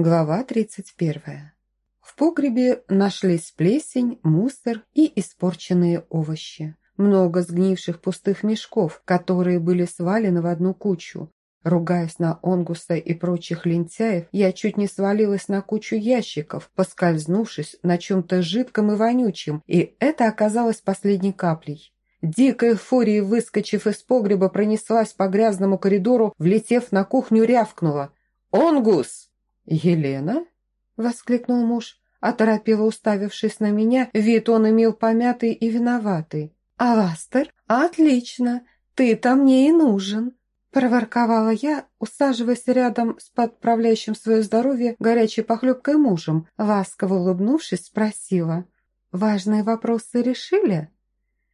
Глава 31. В погребе нашлись плесень, мусор и испорченные овощи. Много сгнивших пустых мешков, которые были свалены в одну кучу. Ругаясь на Онгуса и прочих лентяев, я чуть не свалилась на кучу ящиков, поскользнувшись на чем-то жидком и вонючем, и это оказалось последней каплей. Дикая фурия, выскочив из погреба, пронеслась по грязному коридору, влетев на кухню, рявкнула. «Онгус!» «Елена?» — воскликнул муж, оторопело уставившись на меня, вид он имел помятый и виноватый. «Аластер, отлично, ты-то мне и нужен!» Проворковала я, усаживаясь рядом с подправляющим свое здоровье горячей похлебкой мужем, ласково улыбнувшись, спросила. «Важные вопросы решили?»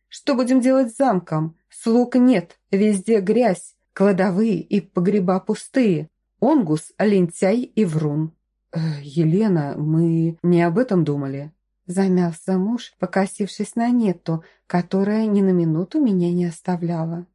«Что будем делать с замком? Слуг нет, везде грязь, кладовые и погреба пустые. Онгус, лентяй и врун. «Э, «Елена, мы не об этом думали», – замялся муж, покосившись на Нетту, которая ни на минуту меня не оставляла.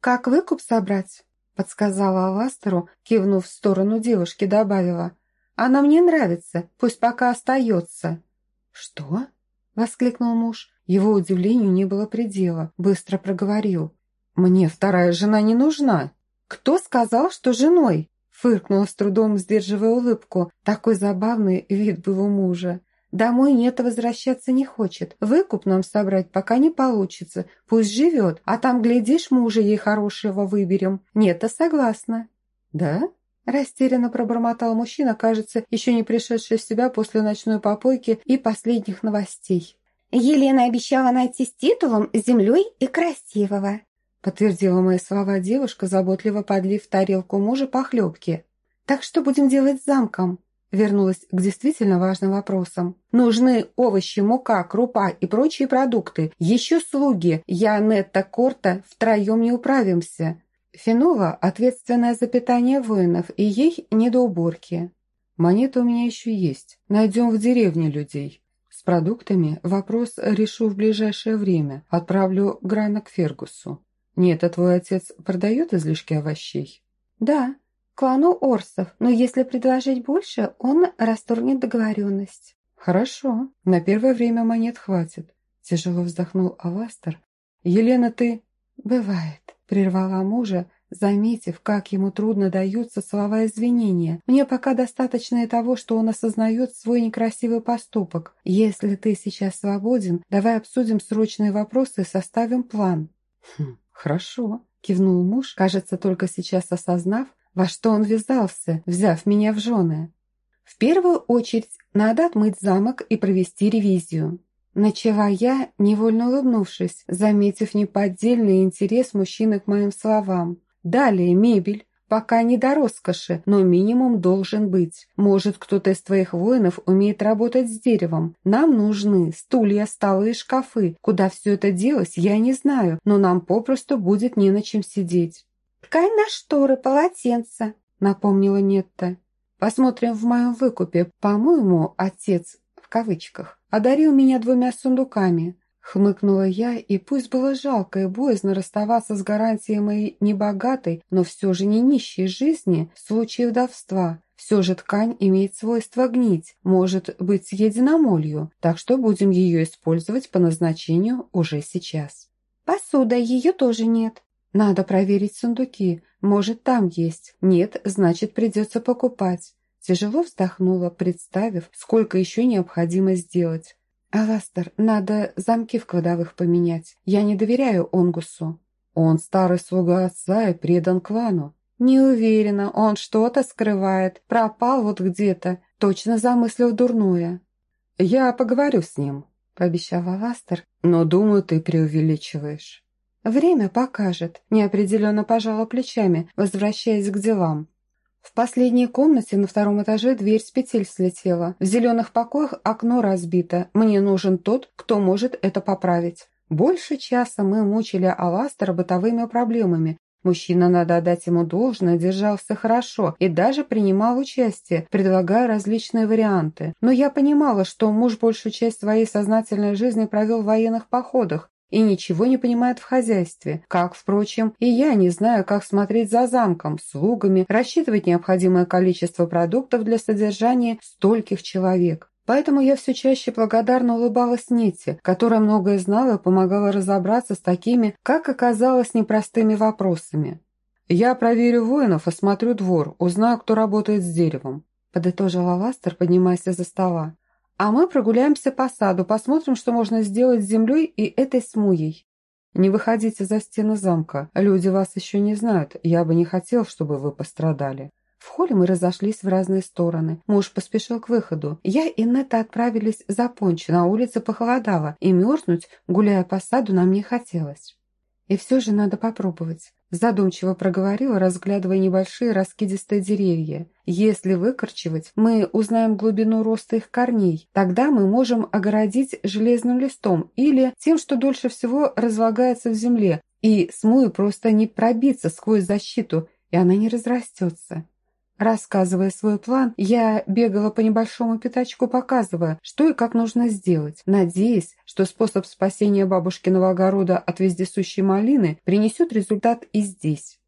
«Как выкуп собрать?» – подсказала Аластеру, кивнув в сторону девушки, добавила. «Она мне нравится, пусть пока остается». «Что?» – воскликнул муж. Его удивлению не было предела, быстро проговорил. «Мне вторая жена не нужна». «Кто сказал, что женой?» Фыркнула с трудом, сдерживая улыбку. Такой забавный вид был у мужа. Домой нет, возвращаться не хочет. Выкуп нам собрать пока не получится. Пусть живет, а там, глядишь, мужа ей хорошего выберем. Нет, а согласна. Да? Растерянно пробормотал мужчина, кажется, еще не пришедший в себя после ночной попойки и последних новостей. Елена обещала найти с титулом, землей и красивого. Подтвердила мои слова девушка, заботливо подлив в тарелку мужа похлебки. «Так что будем делать с замком?» Вернулась к действительно важным вопросам. «Нужны овощи, мука, крупа и прочие продукты. Еще слуги. Я, Нетта, Корта втроем не управимся. Финова ответственная за питание воинов, и ей не до уборки. Монеты у меня еще есть. Найдем в деревне людей. С продуктами вопрос решу в ближайшее время. Отправлю Грана к Фергусу. «Нет, а твой отец продает излишки овощей?» «Да, клану Орсов, но если предложить больше, он расторгнет договоренность». «Хорошо, на первое время монет хватит», – тяжело вздохнул Аластер. «Елена, ты...» «Бывает», – прервала мужа, заметив, как ему трудно даются слова извинения. «Мне пока достаточно и того, что он осознает свой некрасивый поступок. Если ты сейчас свободен, давай обсудим срочные вопросы и составим план». «Хм, «Хорошо», – кивнул муж, кажется, только сейчас осознав, во что он ввязался, взяв меня в жены. «В первую очередь надо отмыть замок и провести ревизию». Начала я, невольно улыбнувшись, заметив неподдельный интерес мужчины к моим словам. «Далее мебель, Пока не до роскоши, но минимум должен быть. Может, кто-то из твоих воинов умеет работать с деревом. Нам нужны стулья, столы и шкафы. Куда все это делось, я не знаю, но нам попросту будет не на чем сидеть». «Ткань на шторы, полотенца», — напомнила Нетта. «Посмотрим в моем выкупе. По-моему, отец, в кавычках, одарил меня двумя сундуками. Хмыкнула я, и пусть было жалко и боязно расставаться с гарантией моей небогатой, но все же не нищей жизни в случае вдовства. Все же ткань имеет свойство гнить, может быть съедена молью, так что будем ее использовать по назначению уже сейчас. Посуда, ее тоже нет. Надо проверить сундуки, может там есть. Нет, значит придется покупать. Тяжело вздохнула, представив, сколько еще необходимо сделать. «Аластер, надо замки в кладовых поменять. Я не доверяю Онгусу. Он старый слуга отца и предан клану. Не уверена, он что-то скрывает. Пропал вот где-то. Точно замыслил дурное». «Я поговорю с ним», — пообещал Аластер. «Но, думаю, ты преувеличиваешь». «Время покажет», — неопределенно пожала плечами, возвращаясь к делам. В последней комнате на втором этаже дверь с петель слетела. В зеленых покоях окно разбито. Мне нужен тот, кто может это поправить. Больше часа мы мучили Аластера бытовыми проблемами. Мужчина, надо отдать ему должное, держался хорошо и даже принимал участие, предлагая различные варианты. Но я понимала, что муж большую часть своей сознательной жизни провел в военных походах, и ничего не понимает в хозяйстве, как, впрочем, и я не знаю, как смотреть за замком, слугами, рассчитывать необходимое количество продуктов для содержания стольких человек. Поэтому я все чаще благодарно улыбалась Нете, которая многое знала и помогала разобраться с такими, как оказалось, непростыми вопросами. «Я проверю воинов, осмотрю двор, узнаю, кто работает с деревом», подытожила Ластер, поднимаясь из-за стола. «А мы прогуляемся по саду, посмотрим, что можно сделать с землей и этой смуей». «Не выходите за стены замка, люди вас еще не знают, я бы не хотел, чтобы вы пострадали». В холле мы разошлись в разные стороны. Муж поспешил к выходу. Я и Нета отправились за пончо. На улице похолодало, и мерзнуть, гуляя по саду, нам не хотелось. И все же надо попробовать. Задумчиво проговорила, разглядывая небольшие раскидистые деревья. Если выкорчевать, мы узнаем глубину роста их корней. Тогда мы можем огородить железным листом или тем, что дольше всего разлагается в земле, и смою просто не пробиться сквозь защиту, и она не разрастется. Рассказывая свой план, я бегала по небольшому пятачку, показывая, что и как нужно сделать, надеясь, что способ спасения бабушкиного огорода от вездесущей малины принесет результат и здесь.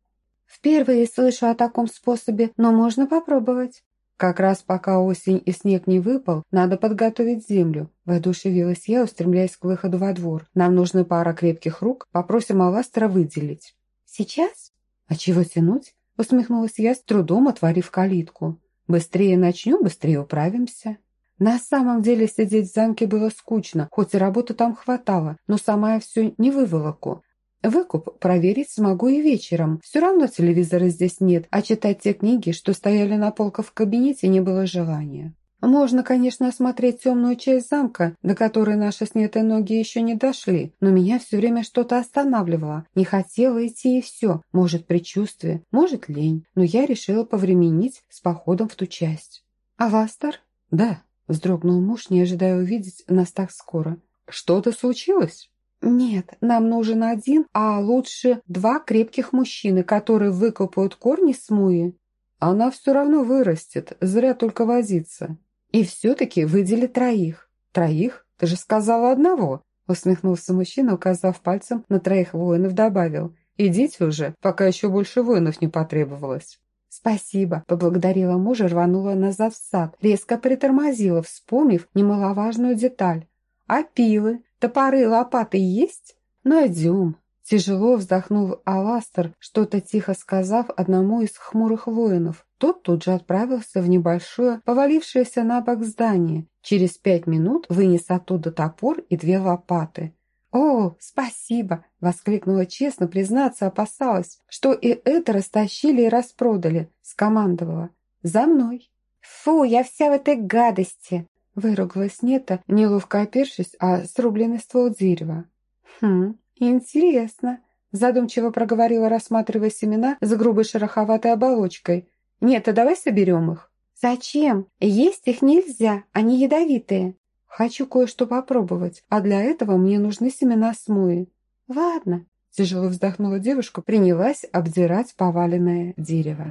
Впервые слышу о таком способе, но можно попробовать. Как раз пока осень и снег не выпал, надо подготовить землю. Воодушевилась я, устремляясь к выходу во двор. Нам нужны пара крепких рук, попросим Аластера выделить. Сейчас? А чего тянуть? Усмехнулась я, с трудом отворив калитку. «Быстрее начнем, быстрее управимся». На самом деле сидеть в замке было скучно, хоть и работы там хватало, но сама я все не выволоку. Выкуп проверить смогу и вечером. Все равно телевизора здесь нет, а читать те книги, что стояли на полках в кабинете, не было желания. Можно, конечно, осмотреть темную часть замка, до которой наши снятые ноги еще не дошли, но меня все время что-то останавливало. Не хотела идти и все. Может, предчувствие, может, лень. Но я решила повременить с походом в ту часть. «А Вастер?» «Да», – вздрогнул муж, не ожидая увидеть нас так скоро. «Что-то случилось?» «Нет, нам нужен один, а лучше два крепких мужчины, которые выкопают корни с муи». «Она все равно вырастет, зря только возиться». И все-таки выдели троих. Троих? Ты же сказала одного. Усмехнулся мужчина, указав пальцем на троих воинов, добавил. «Идите уже, пока еще больше воинов не потребовалось». «Спасибо», – поблагодарила мужа, рванула назад в сад, резко притормозила, вспомнив немаловажную деталь. «А пилы, топоры, лопаты есть?» «Найдем», Тяжело вздохнул Аластер, что-то тихо сказав одному из хмурых воинов. Тот тут же отправился в небольшое, повалившееся на бок здание. Через пять минут вынес оттуда топор и две лопаты. «О, спасибо!» – воскликнула честно, признаться опасалась, что и это растащили и распродали, скомандовала. «За мной!» «Фу, я вся в этой гадости!» – выругалась Нета, неловко опершись о срубленный ствол дерева. «Хм, «Интересно», – задумчиво проговорила, рассматривая семена с грубой шероховатой оболочкой. «Нет, а давай соберем их». «Зачем? Есть их нельзя, они ядовитые». «Хочу кое-что попробовать, а для этого мне нужны семена смуи». «Ладно», – тяжело вздохнула девушка, принялась обдирать поваленное дерево.